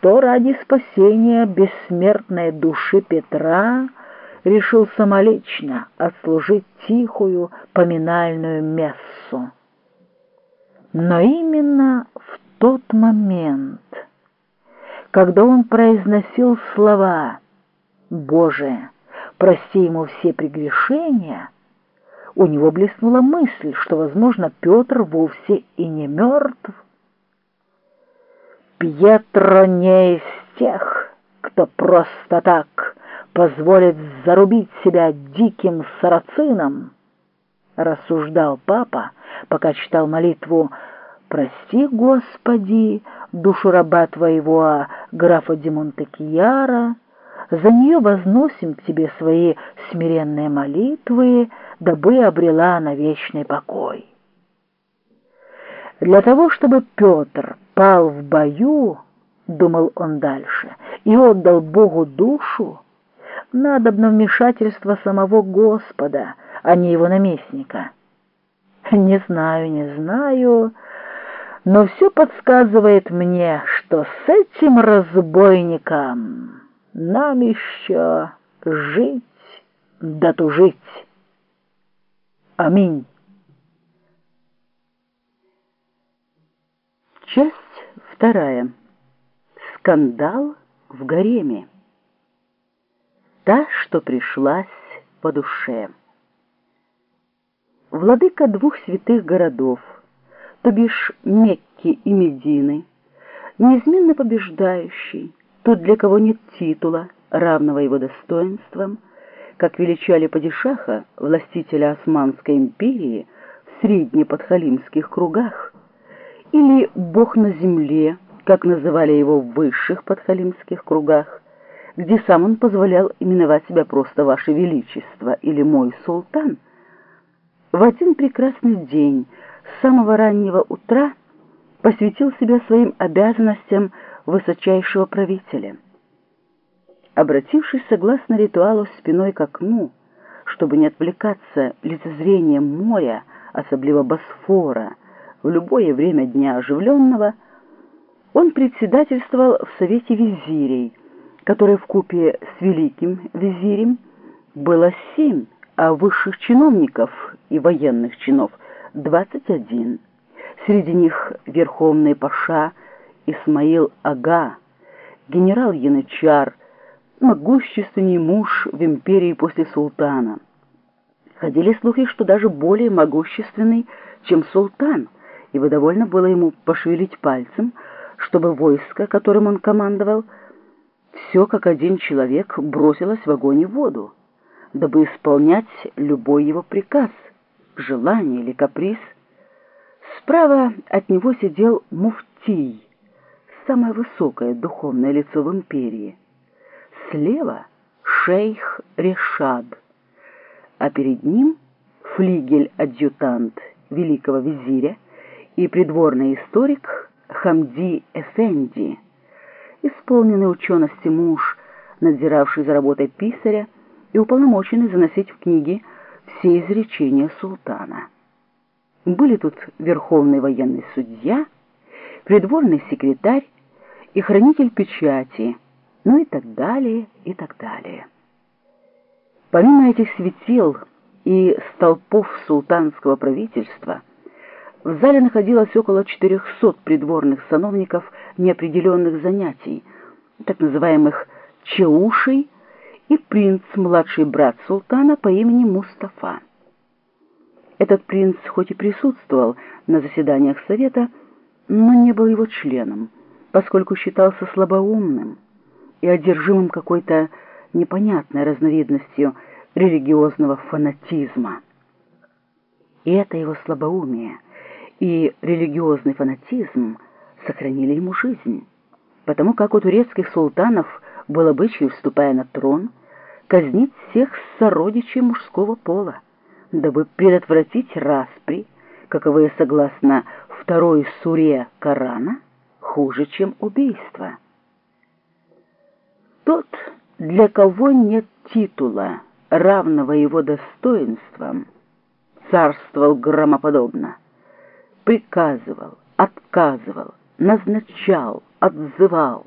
то ради спасения бессмертной души Петра решил самолично отслужить тихую поминальную мессу. Но именно в тот момент, когда он произносил слова «Боже, прости ему все прегрешения», у него блеснула мысль, что, возможно, Петр вовсе и не мертв. Пьетро не из тех, кто просто так позволит зарубить себя диким сарацином, рассуждал папа, пока читал молитву «Прости, Господи, душу раба Твоего, графа де за нее возносим к Тебе свои смиренные молитвы, дабы обрела на вечный покой». Для того, чтобы Петр пал в бою, думал он дальше, и отдал Богу душу, надобно вмешательство самого Господа, а не его наместника. Не знаю, не знаю, но все подсказывает мне, что с этим разбойником нам еще жить да тужить. Аминь. Часть вторая. Скандал в гареме. Та, что пришлась по душе. Владыка двух святых городов, то бишь Мекки и Медины, неизменно побеждающий, тут для кого нет титула, равного его достоинствам, как величали падишаха, властителя Османской империи, в среднеподхалимских кругах, или «Бог на земле», как называли его в высших подхалимских кругах, где сам он позволял именовать себя просто «Ваше Величество» или «Мой Султан», в один прекрасный день с самого раннего утра посвятил себя своим обязанностям высочайшего правителя. Обратившись согласно ритуалу спиной к окну, чтобы не отвлекаться лицезрением моря, особливо Босфора, в любое время дня оживленного, он председательствовал в Совете визирей, который в купе с великим визирем было семь, а высших чиновников и военных чинов 21. Среди них верховный паша Исмаил Ага, генерал Янычар, могущественный муж в империи после султана. Ходили слухи, что даже более могущественный, чем султан – ибо довольно было ему пошевелить пальцем, чтобы войско, которым он командовал, все как один человек бросилось в огонь и воду, дабы исполнять любой его приказ, желание или каприз. Справа от него сидел муфтий, самое высокое духовное лицо в империи. Слева — шейх Решад, а перед ним флигель-адъютант великого визиря — и придворный историк Хамди Эфенди, исполненный учености муж, надзиравший за работой писаря и уполномоченный заносить в книги все изречения султана. Были тут верховный военный судья, придворный секретарь и хранитель печати, ну и так далее, и так далее. Помимо этих светил и столпов султанского правительства – в зале находилось около 400 придворных сановников неопределенных занятий, так называемых «чеушей», и принц, младший брат султана по имени Мустафа. Этот принц хоть и присутствовал на заседаниях совета, но не был его членом, поскольку считался слабоумным и одержимым какой-то непонятной разновидностью религиозного фанатизма. И это его слабоумие – и религиозный фанатизм сохранили ему жизнь, потому как у турецких султанов был обычай, вступая на трон, казнить всех сородичей мужского пола, дабы предотвратить распри, каковые, согласно второй суре Корана, хуже, чем убийство. Тот, для кого нет титула, равного его достоинствам, царствовал громоподобно приказывал, отказывал, назначал, отзывал,